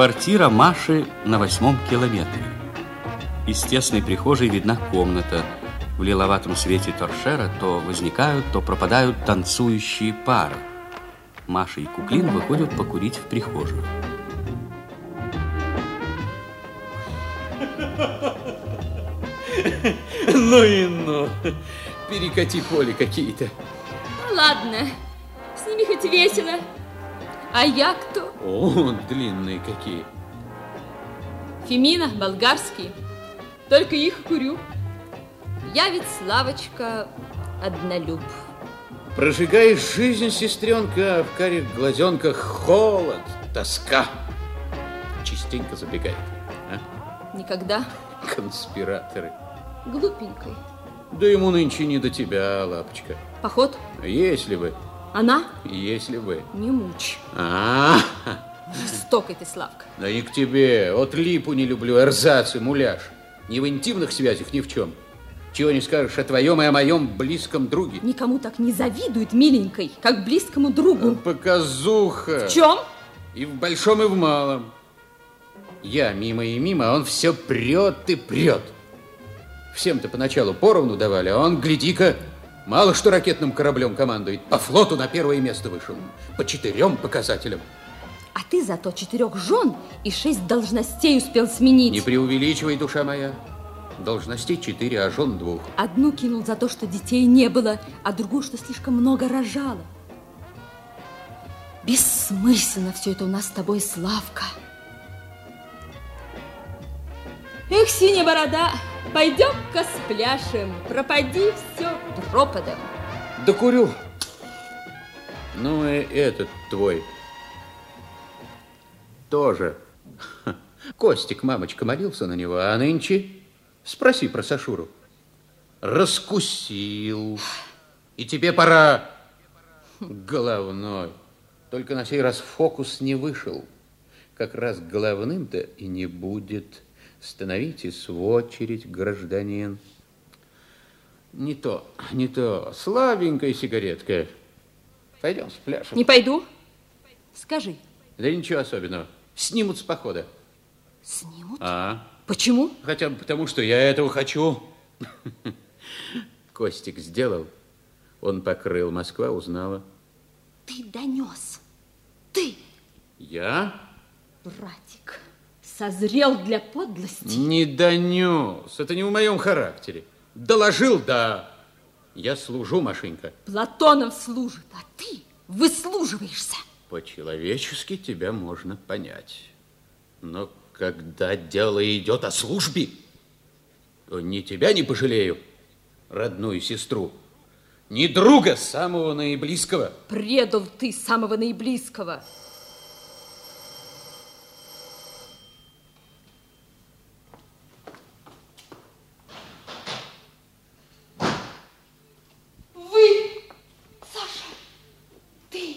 Квартира Маши на восьмом километре. Из тесной прихожей видна комната. В лиловатом свете торшера то возникают, то пропадают танцующие пары. Маша и Куклин выходят покурить в прихожую. Ну и ну. Перекати поле какие-то. Ну, ладно, с ними хоть весело. А я кто? О, длинные какие. Фемина, болгарские. Только их курю. Я ведь, Славочка, однолюб. Прожигаешь жизнь, сестренка, а в карих глазенках холод, тоска. Частенько забегает. А? Никогда. Конспираторы. Глупенькой. Да ему нынче не до тебя, лапочка. Поход? Если бы. Она? Если бы. Не мучь. А, Жестокой ты, Славка. да не к тебе. Вот липу не люблю, эрзац и муляж. Ни в интимных связях, ни в чем. Чего не скажешь о твоем и о моем близком друге. Никому так не завидует, миленькой, как близкому другу. Показуха. В чем? И в большом, и в малом. Я мимо и мимо, а он все прет и прет. Всем-то поначалу поровну давали, а он, гляди-ка, мало что ракетным кораблем командует. По флоту на первое место вышел. По четырем показателям. А ты зато четырех жен и шесть должностей успел сменить. Не преувеличивай, душа моя. Должностей четыре, а жен двух. Одну кинул за то, что детей не было, а другую, что слишком много рожала. Бессмысленно все это у нас с тобой, Славка. Эх, синяя борода, пойдем-ка спляшем, пропади все пропадом. Да курю. Ну и этот твой тоже. Костик, мамочка, молился на него, а нынче спроси про Сашуру. Раскусил. И тебе пора головной. Только на сей раз фокус не вышел. Как раз головным-то и не будет. Становитесь в очередь, гражданин. Не то, не то. Слабенькая сигаретка. Пойдем спляшем. Не пойду? Скажи, Да ничего особенного. Снимут с похода. снимут? А? Почему? Хотя бы потому, что я этого хочу. Костик сделал. Он покрыл. Москва узнала. Ты донес. Ты, Я братик, созрел для подлости. не донес. Это не в моем характере. Доложил, да. Я служу, Машенька. Платонов служит, а ты выслуживаешься. По-человечески тебя можно понять. Но когда дело идет о службе, то ни тебя не пожалею, родную сестру, ни друга самого наиблизкого. Предал ты самого наиблизкого. Вы, Саша, ты.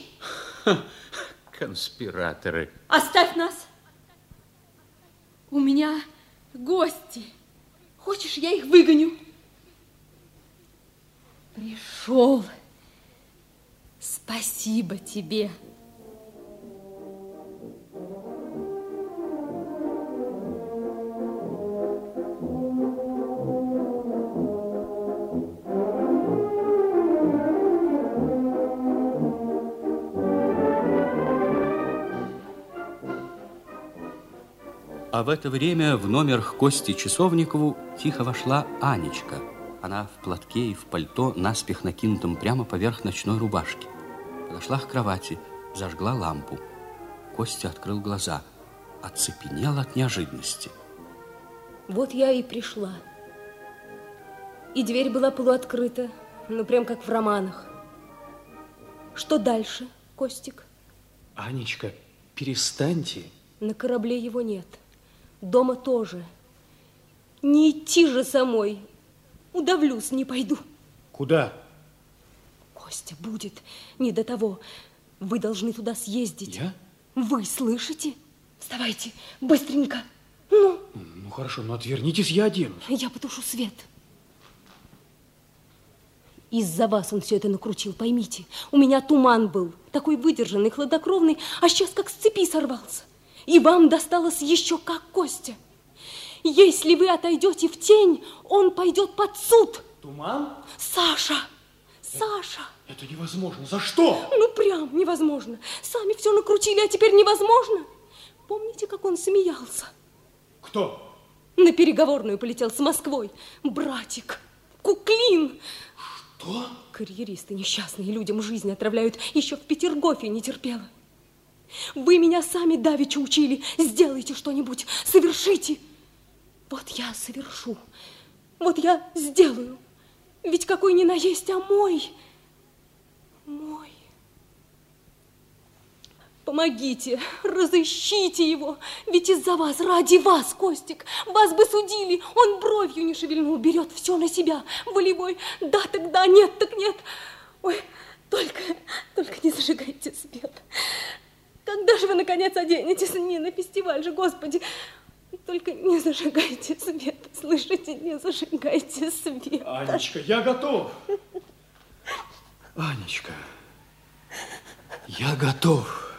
Конспираторы. Оставь нас. У меня гости. Хочешь, я их выгоню? Пришел. Спасибо тебе. А в это время в номер к Косте Часовникову тихо вошла Анечка. Она в платке и в пальто, наспех накинутом прямо поверх ночной рубашки. Подошла к кровати, зажгла лампу. Костя открыл глаза, оцепенел от неожиданности. Вот я и пришла. И дверь была полуоткрыта, ну прям как в романах. Что дальше, Костик? Анечка, перестаньте. На корабле его нет. Дома тоже. Не идти же самой. Удавлюсь, не пойду. Куда? Костя, будет не до того. Вы должны туда съездить. Я? Вы слышите? Вставайте, быстренько. Ну, Ну хорошо, но отвернитесь, я оденусь. я потушу свет. Из-за вас он все это накрутил, поймите. У меня туман был, такой выдержанный, хладнокровный, а сейчас как с цепи сорвался. И вам досталось еще как Костя. Если вы отойдете в тень, он пойдет под суд. Туман? Саша! Саша! Это невозможно. За что? Ну, прям невозможно. Сами все накрутили, а теперь невозможно. Помните, как он смеялся? Кто? На переговорную полетел с Москвой. Братик, Куклин. Что? Карьеристы несчастные людям жизнь отравляют. Еще в Петергофе не терпела. Вы меня сами давеча учили. Сделайте что-нибудь, совершите. Вот я совершу. Вот я сделаю. Ведь какой ни наесть, а мой. Мой. Помогите, разыщите его. Ведь из-за вас, ради вас, Костик, вас бы судили. Он бровью не шевельнул, берет все на себя. Волевой, да, тогда, нет, так нет. Ой, только, только не зажигайте свет. Когда же вы, наконец, оденетесь? Не на фестиваль же, Господи. Только не зажигайте свет, слышите, не зажигайте свет. Анечка, я готов. Анечка, я готов.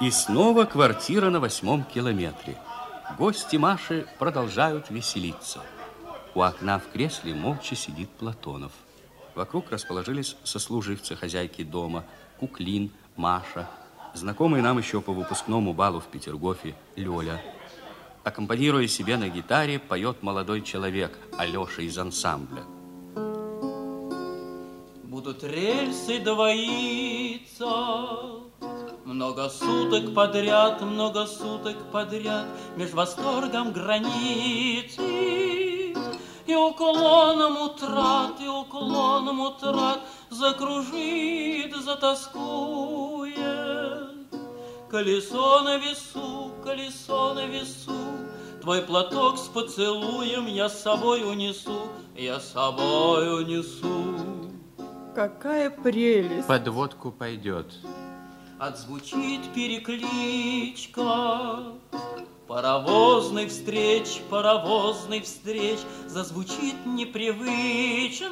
И снова квартира на восьмом километре. Гости Маши продолжают веселиться. У окна в кресле молча сидит Платонов. Вокруг расположились сослуживцы хозяйки дома, Куклин, Маша, знакомый нам еще по выпускному балу в Петергофе Лёля. Аккомпанируя себе на гитаре, поет молодой человек Алёша из ансамбля. Будут рельсы двоиться, много суток подряд, много суток подряд Меж восторгом границы И уклоном утрат, и уклоном утрат Закружит, затаскует Колесо на весу, колесо на весу Твой платок с поцелуем я с собой унесу, я с собой унесу. Какая прелесть! Подводку пойдет. Отзвучит перекличка. Паровозный встреч, паровозный встреч. Зазвучит непривычно.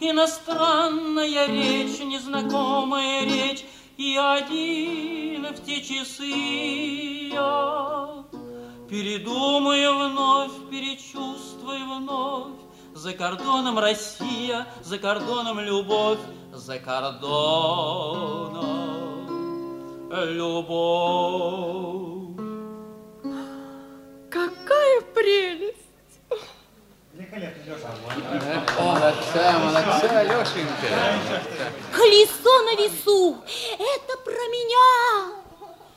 Иностранная речь, незнакомая речь. И один в те часы я Передумаю вновь, перечувствую вновь. За кордоном Россия, за кордоном любовь, за кордоном любовь. Какая прелесть! Молодца, молодца, Алешенька. Колесо на весу, это про меня.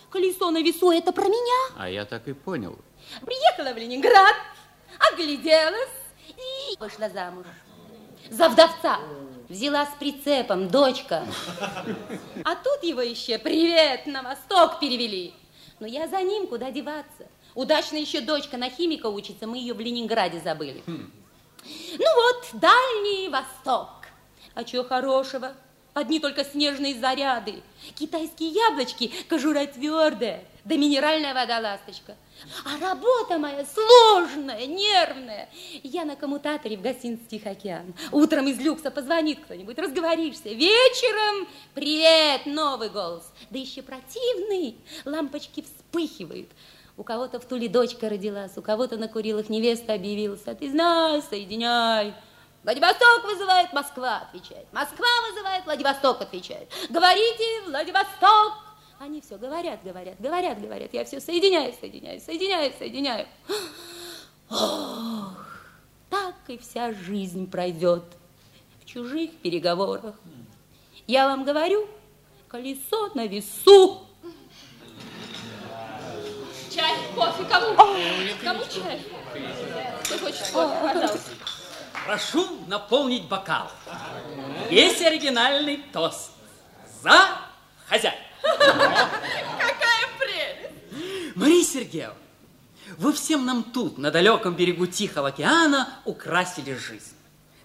Колесо на весу, это про меня. А я так и понял. Приехала в Ленинград, огляделась и вышла замуж. За вдовца. Взяла с прицепом, дочка. А тут его еще привет на восток перевели. Но я за ним, куда деваться. Удачно еще дочка на химика учится, мы ее в Ленинграде забыли. Ну вот, Дальний Восток. А чего хорошего? Одни только снежные заряды. Китайские яблочки, кожура твердая, да минеральная вода ласточка. А работа моя сложная, нервная. Я на коммутаторе в гостинице океан. Утром из люкса позвонит кто-нибудь, разговоришься. Вечером привет, новый голос. Да еще противный. Лампочки вспыхивают. У кого-то в Туле дочка родилась, у кого-то на Курилах невеста объявилась. А ты знай, соединяй. Владивосток вызывает, Москва отвечает. Москва вызывает, Владивосток отвечает. Говорите, Владивосток. Они все говорят, говорят, говорят, говорят. Я все соединяю, соединяю, соединяю, соединяю. Ох, так и вся жизнь пройдет в чужих переговорах. Я вам говорю, колесо на весу. Чай, кофе, кому? Кому чай? Кто хочет кофе, пожалуйста. Прошу наполнить бокал. Есть оригинальный тост. За хозяин. Какая прелесть! Мария Сергеевна, вы всем нам тут, на далеком берегу Тихого океана, украсили жизнь.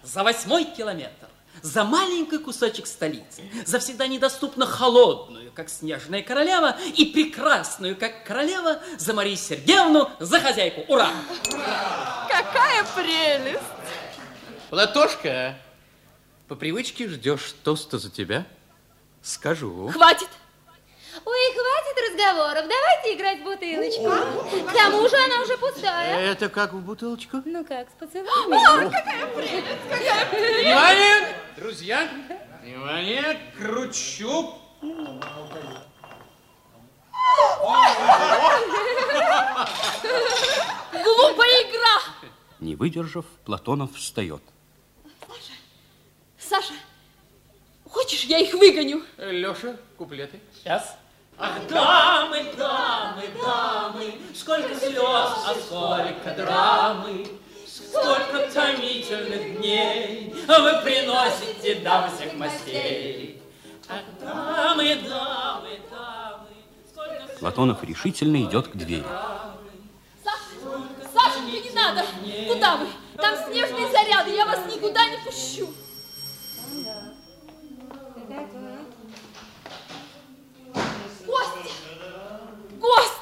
за восьмой километр, за маленький кусочек столицы, за всегда недоступно холодную, как снежная королева, и прекрасную, как королева, за Марию Сергеевну, за хозяйку. Ура! Какая прелесть! Платошка, по привычке ждешь тоста за тебя? Скажу. Хватит! Ой, хватит разговоров, давайте играть в бутылочку. К тому же она уже пустая. Это как в бутылочку? Ну как, с поцелуями? Внимание, друзья! Внимание, кручу. Глупая игра! Не выдержав, Платонов встает. Саша, хочешь, я их выгоню? Леша, куплеты. Сейчас. Ах, дамы, дамы, дамы, сколько слез, а сколько драмы, сколько томительных дней вы приносите дам всех мастей. Ах, дамы, дамы, дамы, сколько слез, Платонов решительно идет к двери. Саша, Сашенька, не надо! Куда вы? Там снежные заряды, я вас никуда не пущу. Костя! Костя!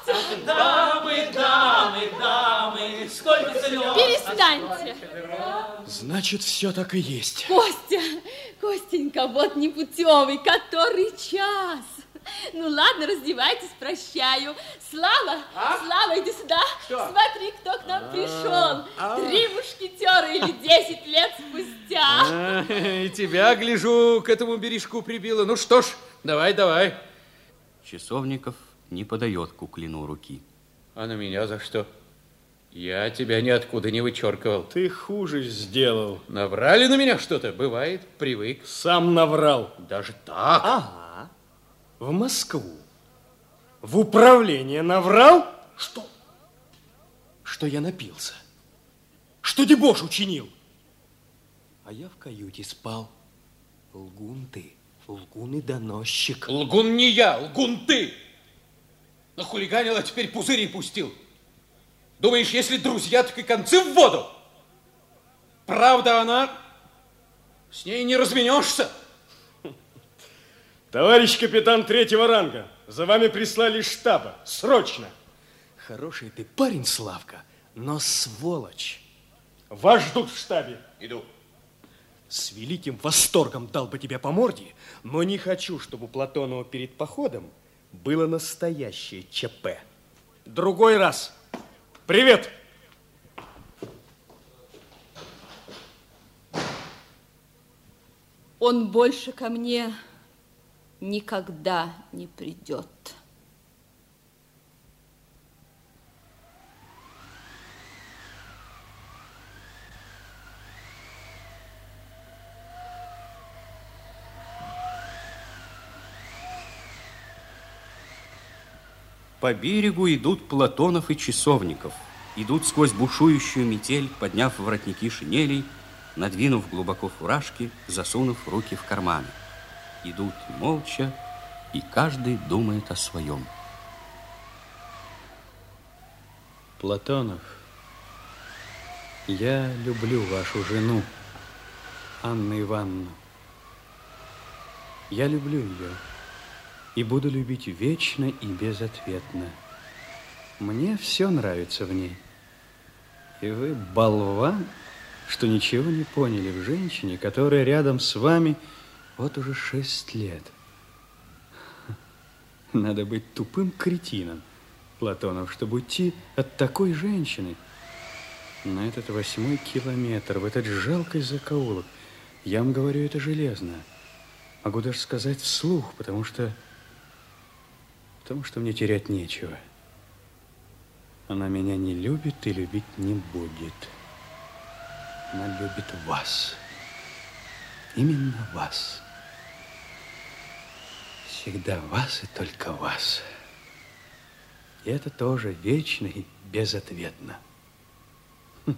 дамы, дамы, дамы, сколько слез. Перестаньте! Значит, все так и есть. Костя, Костенька, вот непутевый, который час. Ну ладно, раздевайтесь, прощаю. Слава, Слава, иди сюда. Смотри, кто к нам пришел. Три мушкетера или десять лет спустя. И тебя, гляжу, к этому бережку прибило. Ну что ж, давай, давай. Часовников не подает Куклину руки. А на меня за что? Я тебя ниоткуда не вычеркивал. Ты хуже сделал. Наврали на меня что-то? Бывает, привык. Сам наврал. Даже так? Ага. В Москву. В управление наврал? Что? Что я напился. Что дебош учинил. А я в каюте спал. Лгун ты. Лгун и доносчик. Лгун не я, лгун ты. Нахулиганил, а теперь пузыри пустил. Думаешь, если друзья, так и концы в воду? Правда она? С ней не разменешься. Товарищ капитан третьего ранга, за вами прислали из штаба. Срочно. Хороший ты парень, Славка, но сволочь. Вас ждут в штабе. Иду. С великим восторгом дал бы тебе по морде, но не хочу, чтобы у Платонова перед походом было настоящее ЧП. Другой раз. Привет! Он больше ко мне никогда не придет. По берегу идут Платонов и Часовников. Идут сквозь бушующую метель, подняв воротники шинелей, надвинув глубоко фуражки, засунув руки в карманы. Идут молча, и каждый думает о своем. Платонов, я люблю вашу жену, Анну Ивановну. Я люблю ее и буду любить вечно и безответно. Мне все нравится в ней. И вы болван, что ничего не поняли в женщине, которая рядом с вами вот уже шесть лет. Надо быть тупым кретином, Платонов, чтобы уйти от такой женщины на этот восьмой километр, в этот жалкий закоулок. Я вам говорю это железно. Могу даже сказать вслух, потому что... Потому что мне терять нечего. Она меня не любит и любить не будет. Она любит вас. Именно вас. Всегда вас и только вас. И это тоже вечно и безответно. Хм.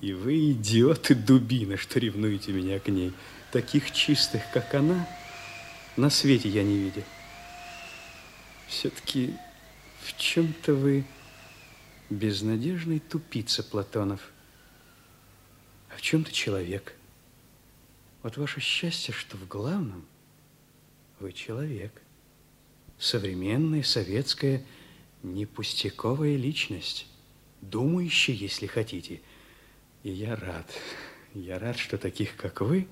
И вы, идиоты дубина, что ревнуете меня к ней. Таких чистых, как она, на свете я не видел. Все-таки в чем-то вы безнадежный тупица, Платонов. А в чем ты человек? Вот ваше счастье, что в главном вы человек. Современная, советская, непустяковая личность. Думающая, если хотите. И я рад. Я рад, что таких, как вы,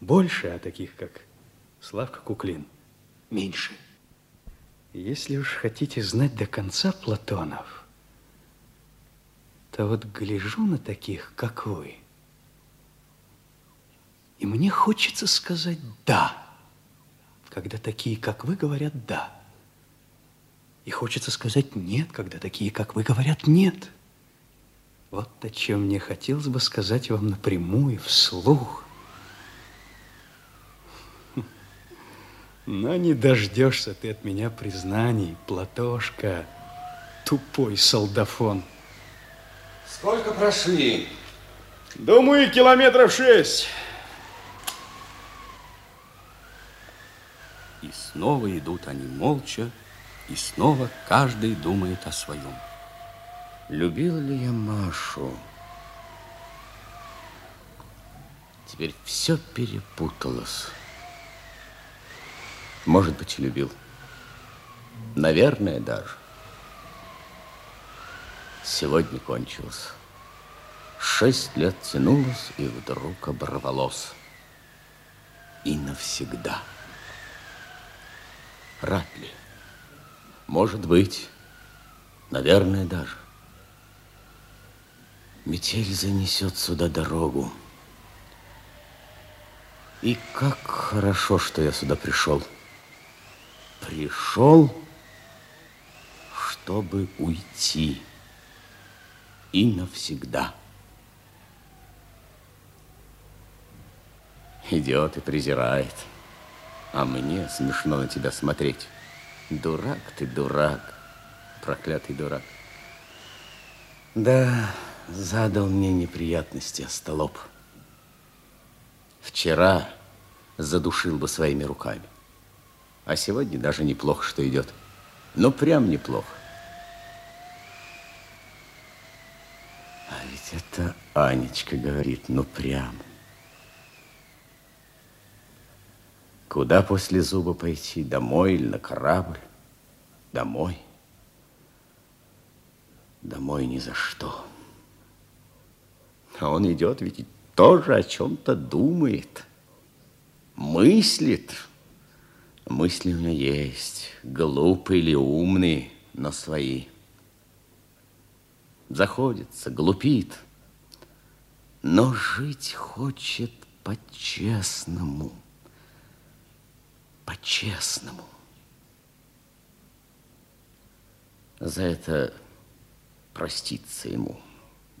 больше, а таких, как Славка Куклин, меньше. Если уж хотите знать до конца Платонов, то вот гляжу на таких, как вы, и мне хочется сказать «да», когда такие, как вы, говорят «да». И хочется сказать «нет», когда такие, как вы, говорят «нет». Вот о чем мне хотелось бы сказать вам напрямую, вслух. Но не дождешься ты от меня признаний, Платошка, тупой солдафон. Сколько прошли? Думаю, километров шесть. И снова идут они молча, и снова каждый думает о своем. Любил ли я Машу? Теперь все перепуталось. Может быть, и любил. Наверное, даже. Сегодня кончилось. Шесть лет тянулось, и вдруг оборвалось. И навсегда. Рад ли? Может быть. Наверное, даже. Метель занесет сюда дорогу. И как хорошо, что я сюда пришел пришел, чтобы уйти и навсегда. Идет и презирает, а мне смешно на тебя смотреть. Дурак ты, дурак, проклятый дурак. Да, задал мне неприятности остолоп. Вчера задушил бы своими руками. А сегодня даже неплохо, что идет. Ну, прям неплохо. А ведь это Анечка говорит, ну, прям. Куда после зуба пойти? Домой или на корабль? Домой. Домой ни за что. А он идет, ведь тоже о чем-то думает, мыслит. Мысли у меня есть, глупые или умные, но свои. Заходится, глупит, но жить хочет по-честному. По-честному. За это проститься ему.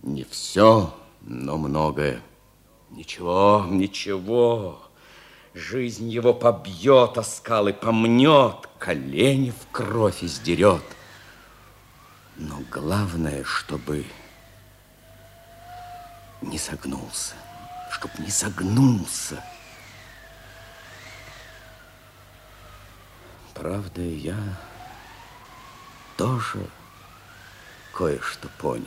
Не все, но многое. Ничего, ничего. Жизнь его побьет о скалы, помнет, колени в кровь издерет. Но главное, чтобы не согнулся, чтоб не согнулся. Правда, я тоже кое-что понял.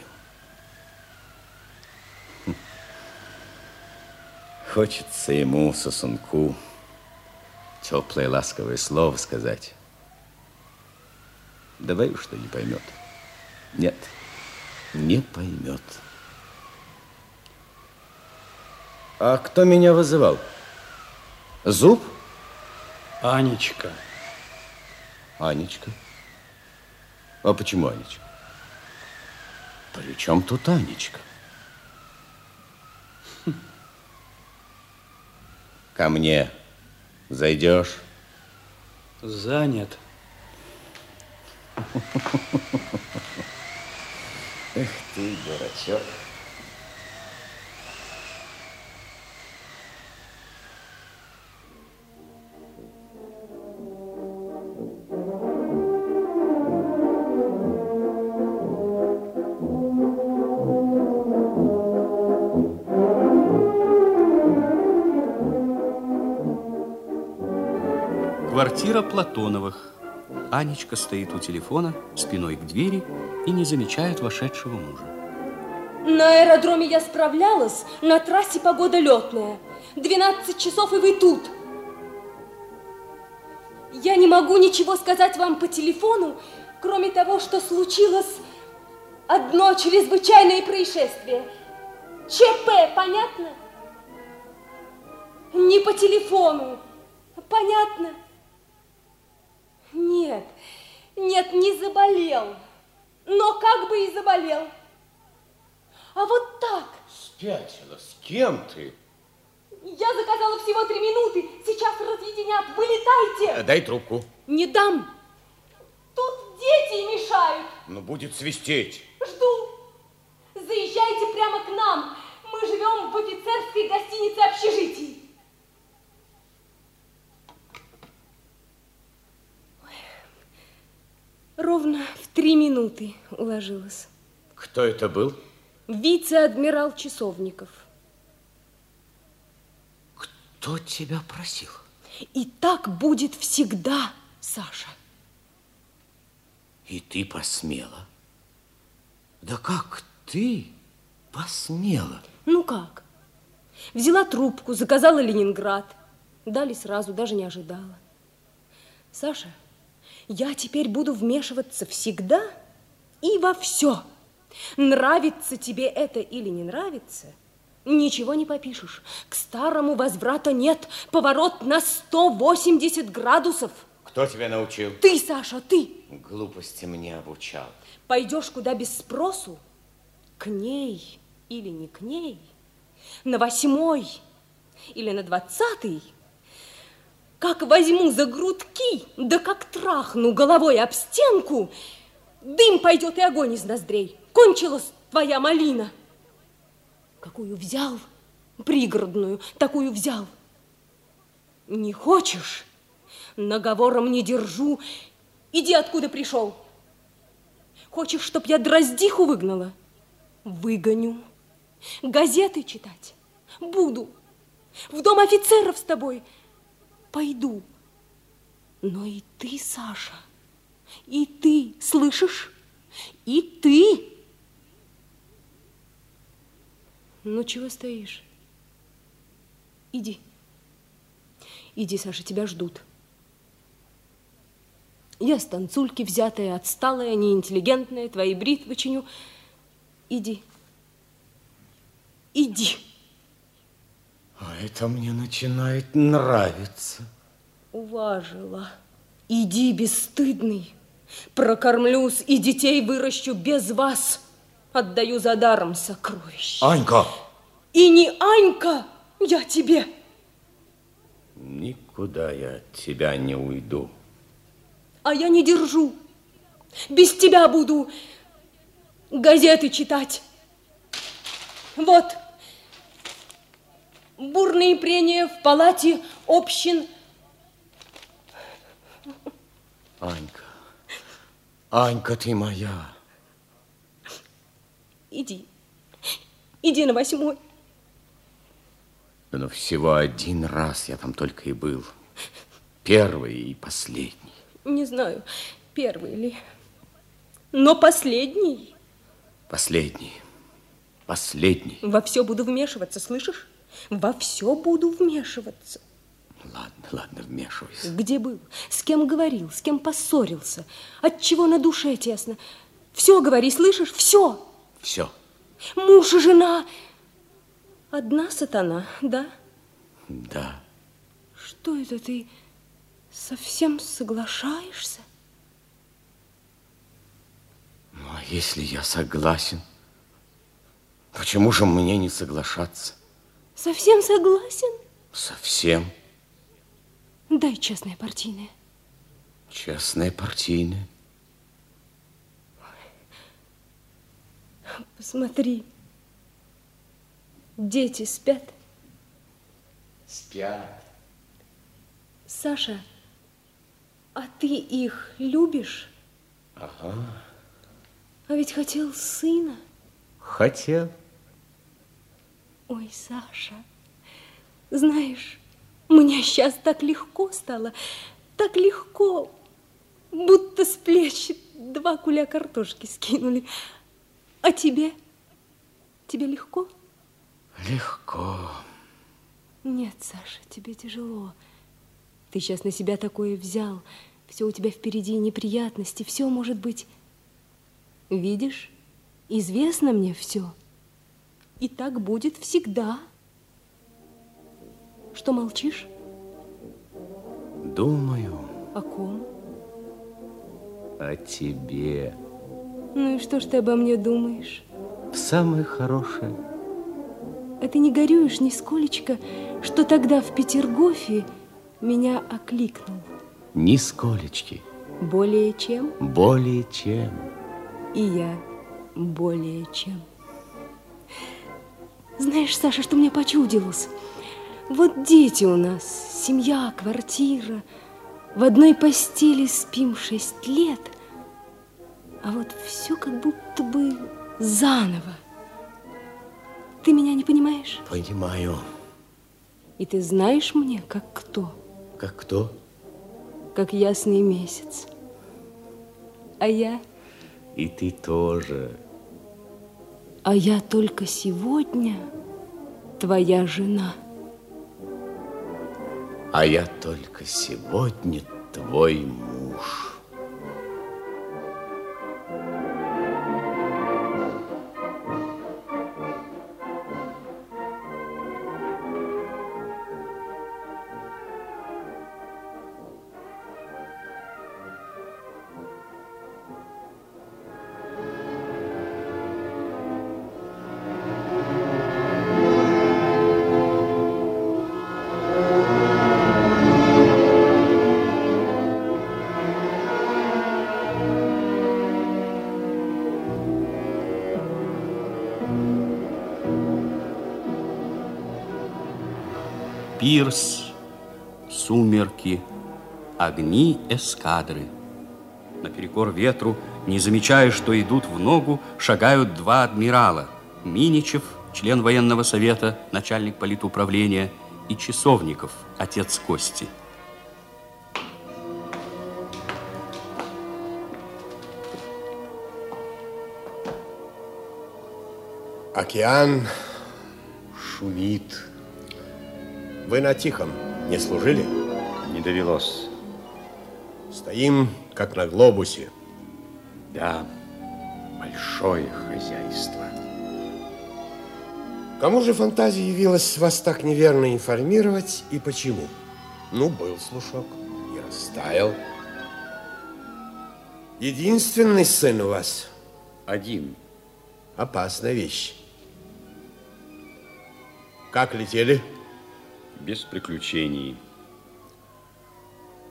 Хочется ему, сосунку, теплое ласковое слово сказать. Давай уж что не поймет. Нет, не поймет. А кто меня вызывал? Зуб? Анечка. Анечка? А почему Анечка? При чем тут Анечка? Ко мне зайдешь? Занят. Эх ты, дурачок. Квартира Платоновых. Анечка стоит у телефона, спиной к двери и не замечает вошедшего мужа. На аэродроме я справлялась, на трассе погода летная. 12 часов, и вы тут. Я не могу ничего сказать вам по телефону, кроме того, что случилось одно чрезвычайное происшествие. ЧП, понятно? Не по телефону. Понятно? Нет, нет, не заболел. Но как бы и заболел. А вот так. Спятила. С кем ты? Я заказала всего три минуты. Сейчас разъединят. Вылетайте. Дай трубку. Не дам. Тут дети мешают. Ну, будет свистеть. Жду. Заезжайте прямо к нам. Мы живем в офицерской гостинице общежитий. Ровно в три минуты уложилась. Кто это был? Вице-адмирал Часовников. Кто тебя просил? И так будет всегда, Саша. И ты посмела? Да как ты посмела? Ну как? Взяла трубку, заказала Ленинград. Дали сразу, даже не ожидала. Саша, я теперь буду вмешиваться всегда и во все. Нравится тебе это или не нравится, ничего не попишешь. К старому возврата нет. Поворот на 180 градусов. Кто тебя научил? Ты, Саша, ты. Глупости мне обучал. Пойдешь куда без спросу, к ней или не к ней, на восьмой или на двадцатый, как возьму за грудки, да как трахну головой об стенку, дым пойдет и огонь из ноздрей. Кончилась твоя малина. Какую взял? Пригородную, такую взял. Не хочешь? Наговором не держу. Иди, откуда пришел. Хочешь, чтоб я дроздиху выгнала? Выгоню. Газеты читать? Буду. В дом офицеров с тобой пойду. Но и ты, Саша, и ты, слышишь? И ты. Ну, чего стоишь? Иди. Иди, Саша, тебя ждут. Я с танцульки взятая, отсталая, неинтеллигентная, твои бритвы чиню. Иди. Иди. А это мне начинает нравиться. Уважила. Иди, бесстыдный. Прокормлюсь и детей выращу без вас. Отдаю за даром сокровища. Анька! И не Анька, я тебе. Никуда я от тебя не уйду. А я не держу. Без тебя буду газеты читать. Вот. Бурные прения в палате общин. Анька, Анька, ты моя. Иди, иди на восьмой. Но всего один раз я там только и был. Первый и последний. Не знаю, первый ли, но последний. Последний, последний. Во все буду вмешиваться, слышишь? Во все буду вмешиваться. Ладно, ладно, вмешивайся. Где был? С кем говорил? С кем поссорился? От чего на душе тесно? Все говори, слышишь? Все. Все. Муж и жена. Одна сатана, да? Да. Что это ты совсем соглашаешься? Ну, а если я согласен, почему же мне не соглашаться? Совсем согласен? Совсем. Дай честное партийное. Честное партийное. Посмотри. Дети спят? Спят. Саша, а ты их любишь? Ага. А ведь хотел сына. Хотел. Ой, Саша, знаешь, мне сейчас так легко стало, так легко, будто с плеч два куля картошки скинули. А тебе? Тебе легко? Легко. Нет, Саша, тебе тяжело. Ты сейчас на себя такое взял. Все у тебя впереди неприятности, все может быть. Видишь, известно мне все. И так будет всегда. Что молчишь? Думаю. О ком? О тебе. Ну и что ж ты обо мне думаешь? Самое хорошее. А ты не горюешь нисколечко, что тогда в Петергофе меня окликнул? Нисколечки. Более чем? Более чем. И я более чем. Знаешь, Саша, что мне почудилось? Вот дети у нас, семья, квартира. В одной постели спим шесть лет, а вот все как будто бы заново. Ты меня не понимаешь? Понимаю. И ты знаешь мне, как кто? Как кто? Как ясный месяц. А я? И ты тоже. А я только сегодня твоя жена. А я только сегодня твой муж. Пирс, сумерки, огни эскадры. Наперекор ветру, не замечая, что идут в ногу, шагают два адмирала. Миничев, член военного совета, начальник политуправления, и Часовников, отец Кости. Океан шумит. Вы на Тихом не служили? Не довелось. Стоим, как на глобусе. Да, большое хозяйство. Кому же фантазия явилась вас так неверно информировать и почему? Ну, был слушок и растаял. Единственный сын у вас? Один. Опасная вещь. Как летели? Без приключений.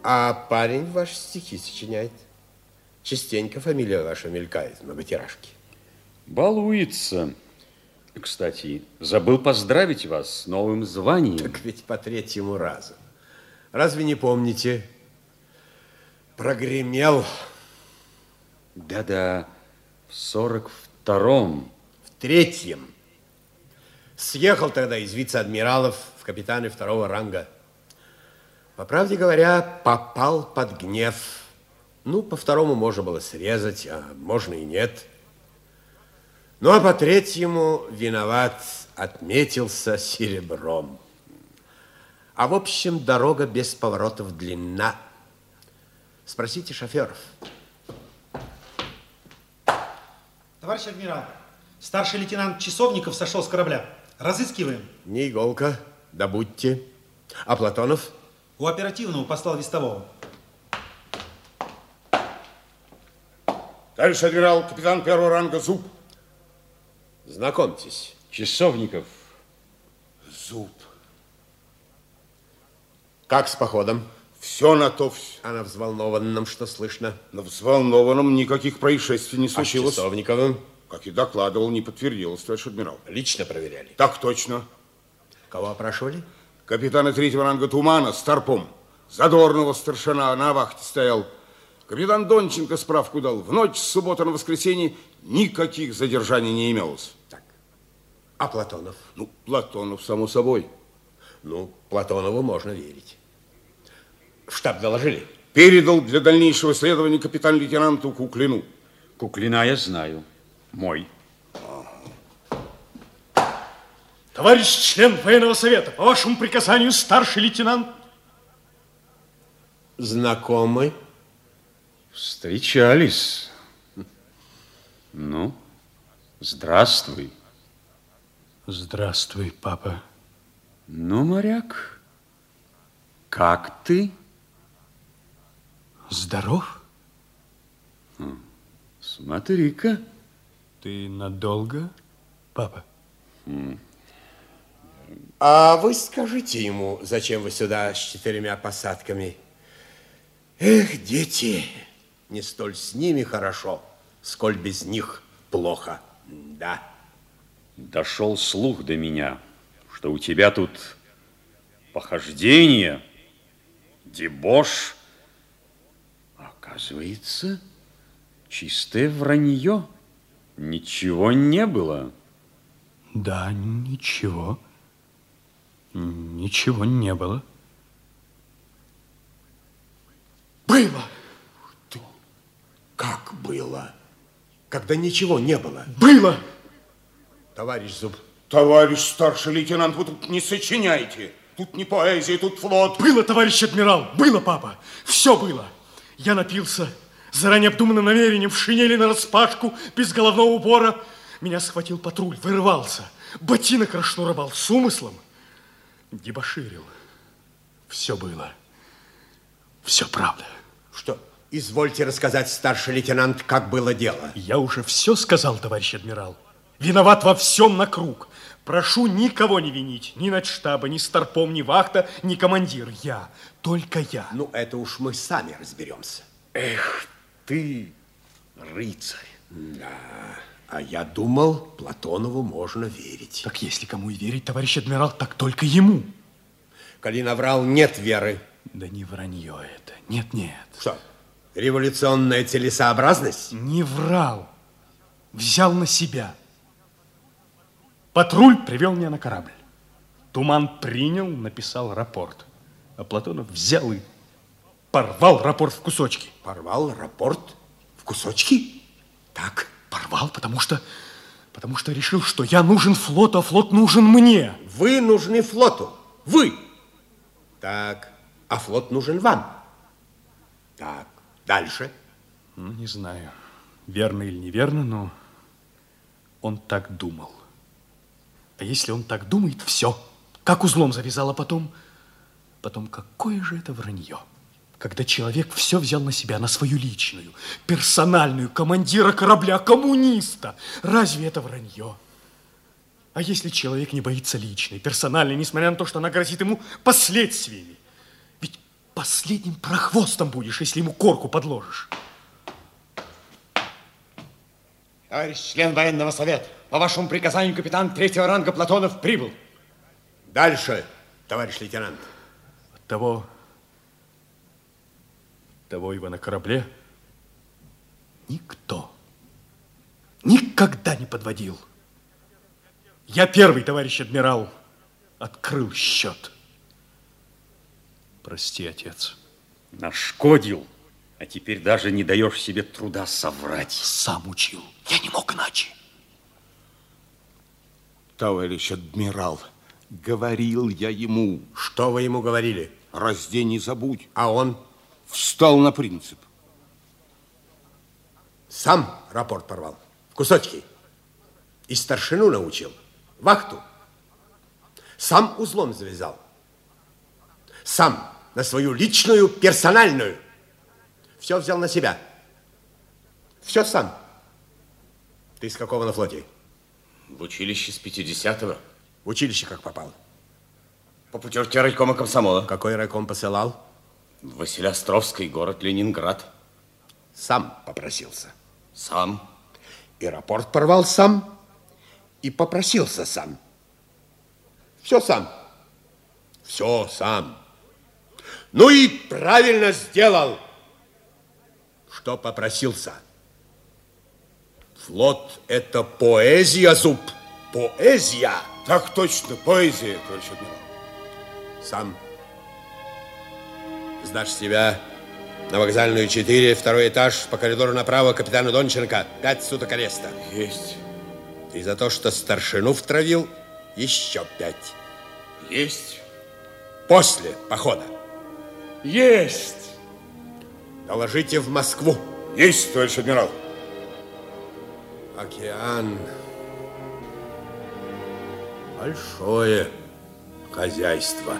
А парень ваш стихи сочиняет. Частенько фамилия ваша мелькает в многотиражке. Балуется. Кстати, забыл поздравить вас с новым званием. Так ведь по третьему разу. Разве не помните? Прогремел. Да-да, в сорок втором. В третьем. Съехал тогда из вице-адмиралов в капитаны второго ранга. По правде говоря, попал под гнев. Ну, по второму можно было срезать, а можно и нет. Ну, а по третьему виноват отметился серебром. А в общем, дорога без поворотов длинна. Спросите шоферов. Товарищ адмирал, старший лейтенант Часовников сошел с корабля. Разыскиваем. Не иголка, добудьте. А Платонов? У оперативного послал вестового. Товарищ адмирал, капитан первого ранга Зуб. Знакомьтесь. Часовников. Зуб. Как с походом? Все на то. Все. А на взволнованном что слышно? На взволнованном никаких происшествий не А с случилось. Часовниковым? Как и докладывал, не подтвердилось, товарищ адмирал. Лично проверяли? Так точно. Кого опрашивали? Капитана третьего ранга Тумана с торпом. Задорного старшина на вахте стоял. Капитан Донченко справку дал. В ночь с субботы на воскресенье никаких задержаний не имелось. Так. А Платонов? Ну, Платонов, само собой. Ну, Платонову можно верить. В штаб доложили? Передал для дальнейшего следования капитан-лейтенанту Куклину. Куклина я знаю. Мой. Товарищ член военного совета, по вашему приказанию, старший лейтенант. Знакомы? Встречались. Ну, здравствуй. Здравствуй, папа. Ну, моряк, как ты? Здоров? Смотри-ка. Ты надолго, папа? А вы скажите ему, зачем вы сюда с четырьмя посадками? Эх, дети, не столь с ними хорошо, сколь без них плохо. Да. Дошел слух до меня, что у тебя тут похождение, дебош. Оказывается, чистое вранье. Ничего не было. Да, ничего. Ничего не было. Было. Как было? Когда ничего не было. Было. Товарищ Зуб. Товарищ старший лейтенант, вы тут не сочиняйте. Тут не поэзия, тут флот. Было, товарищ адмирал, было, папа. Все было. Я напился заранее обдуманным намерением в шинели на распашку, без головного убора. Меня схватил патруль, вырывался. Ботинок расшнуровал с умыслом. Дебоширил. Все было. Все правда. Что? Извольте рассказать, старший лейтенант, как было дело. Я уже все сказал, товарищ адмирал. Виноват во всем на круг. Прошу никого не винить. Ни начштаба, ни старпом, ни вахта, ни командир. Я. Только я. Ну, это уж мы сами разберемся. Эх ты, рыцарь. Да. А я думал, Платонову можно верить. Так если кому и верить, товарищ адмирал, так только ему. Коли наврал, нет веры. Да не вранье это. Нет, нет. Что? Революционная целесообразность? Не врал. Взял на себя. Патруль привел меня на корабль. Туман принял, написал рапорт. А Платонов взял и порвал рапорт в кусочки. Порвал рапорт в кусочки? Так. Порвал, потому что, потому что решил, что я нужен флоту, а флот нужен мне. Вы нужны флоту. Вы. Так. А флот нужен вам. Так. Дальше. Ну, не знаю, верно или неверно, но он так думал. А если он так думает, все. Как узлом завязал, а потом... Потом какое же это вранье? Когда человек все взял на себя, на свою личную, персональную, командира корабля, коммуниста. Разве это вранье? А если человек не боится личной, персональной, несмотря на то, что она грозит ему последствиями? Ведь последним прохвостом будешь, если ему корку подложишь. Товарищ член военного совета, по вашему приказанию капитан третьего ранга Платонов прибыл. Дальше, товарищ лейтенант. От того, того его на корабле никто никогда не подводил. Я первый, товарищ адмирал, открыл счет. Прости, отец. Нашкодил, а теперь даже не даешь себе труда соврать. Сам учил. Я не мог иначе. Товарищ адмирал, говорил я ему. Что вы ему говорили? Раздень не забудь. А он? Встал на принцип. Сам рапорт порвал. В кусочки. И старшину научил. Вахту. Сам узлом завязал. Сам на свою личную, персональную. Все взял на себя. Все сам. Ты из какого на флоте? В училище с 50-го. В училище как попал? По путевке райкома комсомола. Какой райком посылал? Василиостровский, город Ленинград. Сам попросился. Сам. И рапорт порвал сам, и попросился сам. Все сам. Все сам. Ну и правильно сделал, что попросился. Флот – это поэзия, Зуб. Поэзия. Так точно, поэзия, товарищ адмирал. Сам Сдашь себя на вокзальную 4, второй этаж, по коридору направо, капитана Донченко. Пять суток ареста. Есть. И за то, что старшину втравил, еще пять. Есть. После похода. Есть. Доложите в Москву. Есть, товарищ адмирал. Океан. Большое хозяйство.